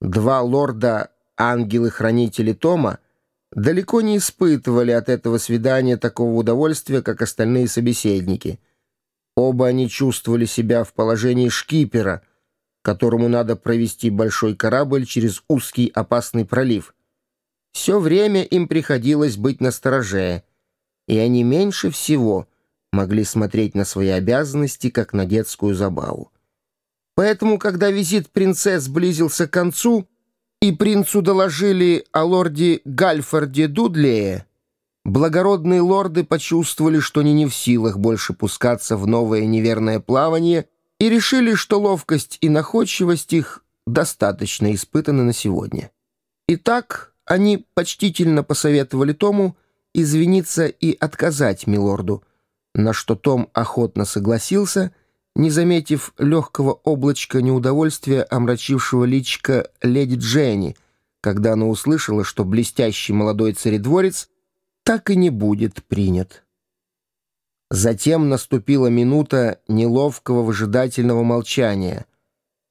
Два лорда, ангелы-хранители Тома, далеко не испытывали от этого свидания такого удовольствия, как остальные собеседники. Оба они чувствовали себя в положении шкипера, которому надо провести большой корабль через узкий опасный пролив. Все время им приходилось быть настороже, и они меньше всего могли смотреть на свои обязанности, как на детскую забаву. Поэтому, когда визит принцесс близился к концу, и принцу доложили о лорде Гальфорде Дудлее, благородные лорды почувствовали, что они не в силах больше пускаться в новое неверное плавание и решили, что ловкость и находчивость их достаточно испытаны на сегодня. Итак, они почтительно посоветовали Тому извиниться и отказать милорду, на что Том охотно согласился — не заметив легкого облачка неудовольствия, омрачившего личка леди Дженни, когда она услышала, что блестящий молодой царедворец так и не будет принят. Затем наступила минута неловкого выжидательного молчания.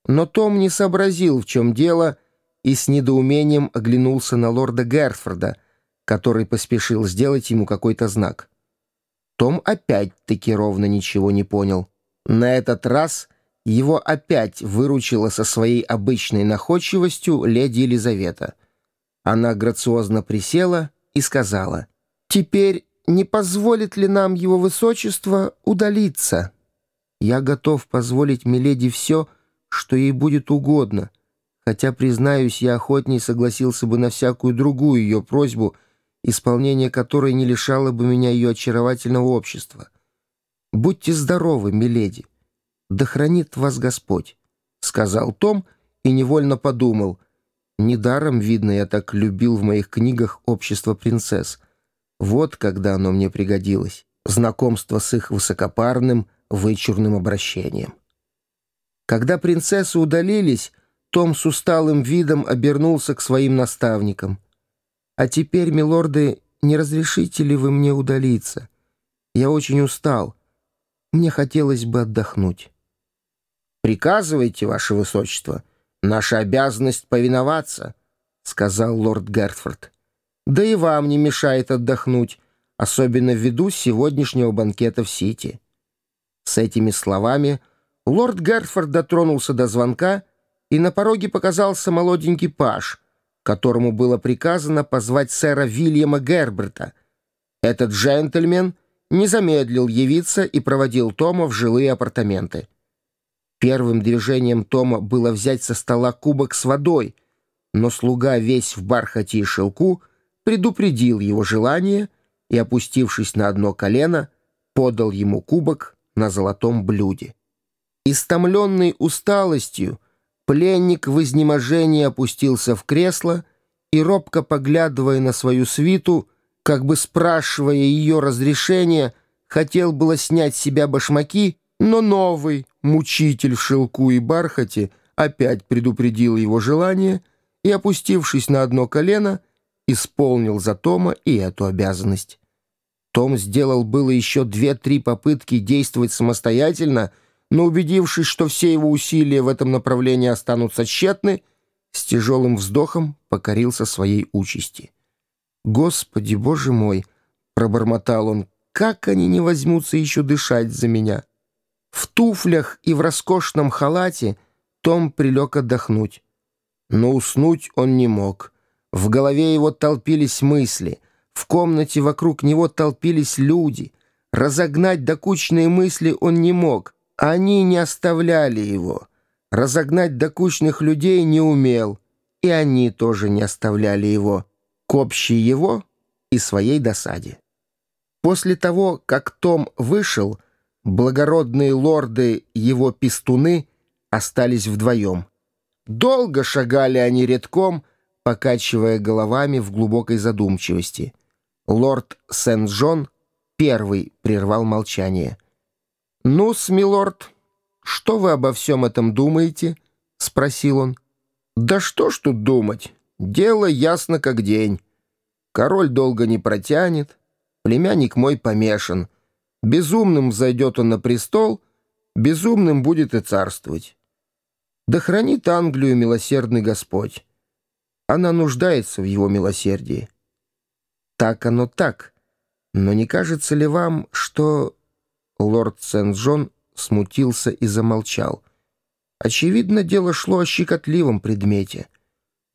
Но Том не сообразил, в чем дело, и с недоумением оглянулся на лорда Герфорда, который поспешил сделать ему какой-то знак. Том опять-таки ровно ничего не понял — на этот раз его опять выручила со своей обычной находчивостью леди Елизавета. Она грациозно присела и сказала, «Теперь не позволит ли нам его высочество удалиться? Я готов позволить Миледи все, что ей будет угодно, хотя, признаюсь, я охотней согласился бы на всякую другую ее просьбу, исполнение которой не лишало бы меня ее очаровательного общества. «Будьте здоровы, миледи! Да хранит вас Господь!» — сказал Том и невольно подумал. «Недаром, видно, я так любил в моих книгах общество принцесс. Вот когда оно мне пригодилось. Знакомство с их высокопарным, вычурным обращением». Когда принцессы удалились, том с усталым видом обернулся к своим наставникам. «А теперь, милорды, не разрешите ли вы мне удалиться? Я очень устал». Мне хотелось бы отдохнуть. «Приказывайте, ваше высочество. Наша обязанность повиноваться», — сказал лорд Гертфорд. «Да и вам не мешает отдохнуть, особенно ввиду сегодняшнего банкета в Сити». С этими словами лорд Гертфорд дотронулся до звонка, и на пороге показался молоденький паж, которому было приказано позвать сэра Вильяма Герберта. Этот джентльмен — не замедлил явиться и проводил Тома в жилые апартаменты. Первым движением Тома было взять со стола кубок с водой, но слуга весь в бархате и шелку предупредил его желание и, опустившись на одно колено, подал ему кубок на золотом блюде. Истомленный усталостью, пленник в изнеможении опустился в кресло и, робко поглядывая на свою свиту, как бы спрашивая ее разрешения, хотел было снять с себя башмаки, но новый мучитель в шелку и бархате опять предупредил его желание и, опустившись на одно колено, исполнил за Тома и эту обязанность. Том сделал было еще две-три попытки действовать самостоятельно, но, убедившись, что все его усилия в этом направлении останутся тщетны, с тяжелым вздохом покорился своей участи. «Господи, боже мой!» — пробормотал он. «Как они не возьмутся еще дышать за меня?» В туфлях и в роскошном халате Том прилег отдохнуть. Но уснуть он не мог. В голове его толпились мысли. В комнате вокруг него толпились люди. Разогнать докучные мысли он не мог. Они не оставляли его. Разогнать докучных людей не умел. И они тоже не оставляли его к общей его и своей досаде. После того, как Том вышел, благородные лорды его пистуны остались вдвоем. Долго шагали они редком, покачивая головами в глубокой задумчивости. Лорд Сент-Джон первый прервал молчание. «Ну-с, что вы обо всем этом думаете?» — спросил он. «Да что ж тут думать? Дело ясно как день. Король долго не протянет, племянник мой помешан. Безумным зайдет он на престол, безумным будет и царствовать. Да хранит Англию милосердный Господь. Она нуждается в его милосердии. Так оно так. Но не кажется ли вам, что... Лорд Сент-Джон смутился и замолчал. Очевидно, дело шло о щекотливом предмете.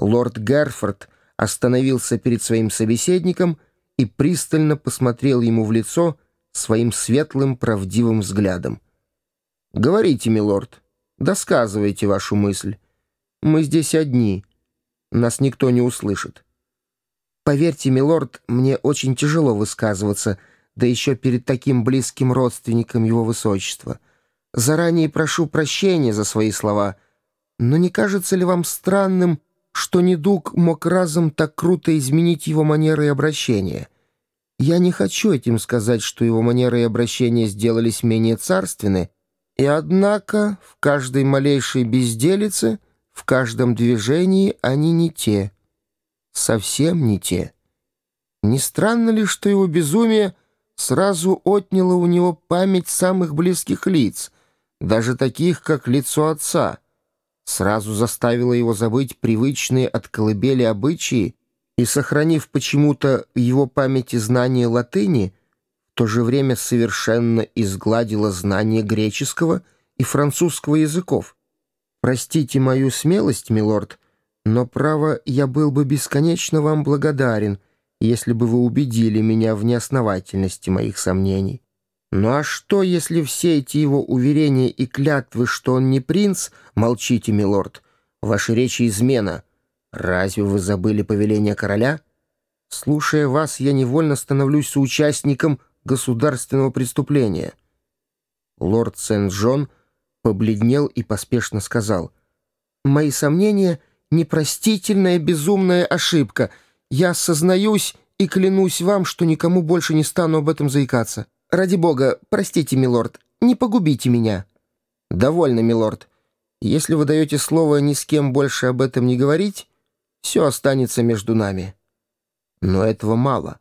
Лорд Герфорд остановился перед своим собеседником и пристально посмотрел ему в лицо своим светлым правдивым взглядом. «Говорите, милорд, досказывайте вашу мысль. Мы здесь одни. Нас никто не услышит». «Поверьте, милорд, мне очень тяжело высказываться, да еще перед таким близким родственником его высочества». Заранее прошу прощения за свои слова, но не кажется ли вам странным, что недуг мог разом так круто изменить его манеры и обращения? Я не хочу этим сказать, что его манеры и обращения сделались менее царственны, и однако в каждой малейшей безделице, в каждом движении они не те, совсем не те. Не странно ли, что его безумие сразу отняло у него память самых близких лиц — даже таких, как лицо отца, сразу заставило его забыть привычные от колыбели обычаи и, сохранив почему-то его памяти знание латыни, в то же время совершенно изгладило знание греческого и французского языков. «Простите мою смелость, милорд, но, право, я был бы бесконечно вам благодарен, если бы вы убедили меня в неосновательности моих сомнений». Ну а что, если все эти его уверения и клятвы, что он не принц, молчите, милорд, ваши речи измена? Разве вы забыли повеление короля? Слушая вас, я невольно становлюсь соучастником государственного преступления. Лорд Сент-Джон побледнел и поспешно сказал, «Мои сомнения — непростительная безумная ошибка. Я сознаюсь и клянусь вам, что никому больше не стану об этом заикаться». «Ради бога, простите, милорд, не погубите меня». «Довольно, милорд. Если вы даете слово ни с кем больше об этом не говорить, все останется между нами». «Но этого мало.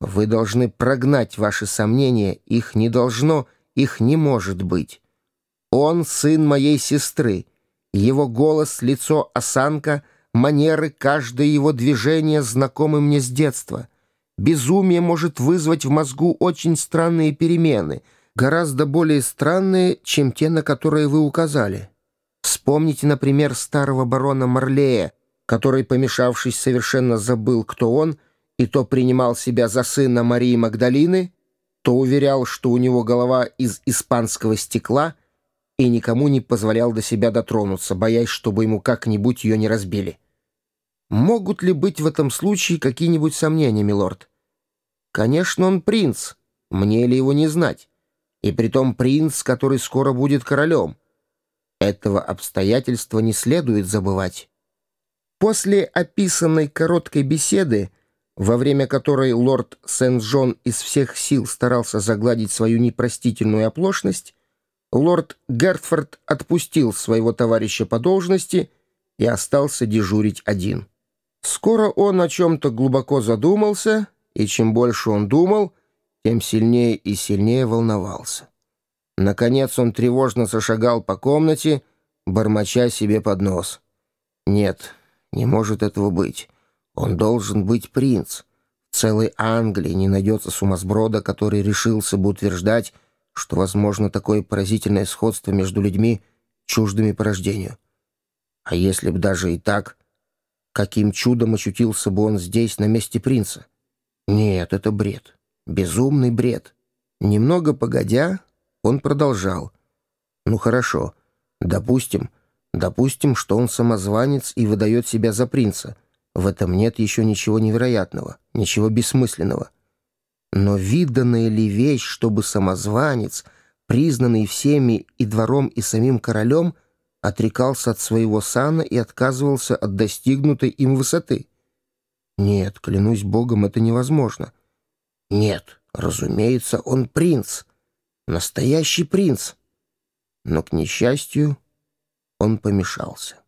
Вы должны прогнать ваши сомнения, их не должно, их не может быть. Он сын моей сестры. Его голос, лицо, осанка, манеры, каждое его движение знакомы мне с детства». Безумие может вызвать в мозгу очень странные перемены, гораздо более странные, чем те, на которые вы указали. Вспомните, например, старого барона Марлея, который, помешавшись, совершенно забыл, кто он, и то принимал себя за сына Марии Магдалины, то уверял, что у него голова из испанского стекла, и никому не позволял до себя дотронуться, боясь, чтобы ему как-нибудь ее не разбили. Могут ли быть в этом случае какие-нибудь сомнения, милорд? Конечно, он принц, мне ли его не знать? И притом принц, который скоро будет королем. Этого обстоятельства не следует забывать. После описанной короткой беседы, во время которой лорд Сент-Джон из всех сил старался загладить свою непростительную оплошность, лорд Гертфорд отпустил своего товарища по должности и остался дежурить один. Скоро он о чем-то глубоко задумался — и чем больше он думал, тем сильнее и сильнее волновался. Наконец он тревожно зашагал по комнате, бормоча себе под нос. «Нет, не может этого быть. Он должен быть принц. В целой Англии не найдется сумасброда, который решился бы утверждать, что возможно такое поразительное сходство между людьми, чуждыми по рождению. А если бы даже и так, каким чудом очутился бы он здесь, на месте принца? Нет, это бред. Безумный бред. Немного погодя, он продолжал. Ну хорошо, допустим, допустим, что он самозванец и выдает себя за принца. В этом нет еще ничего невероятного, ничего бессмысленного. Но виданная ли вещь, чтобы самозванец, признанный всеми и двором, и самим королем, отрекался от своего сана и отказывался от достигнутой им высоты? Нет, клянусь богом, это невозможно. Нет, разумеется, он принц. Настоящий принц. Но, к несчастью, он помешался.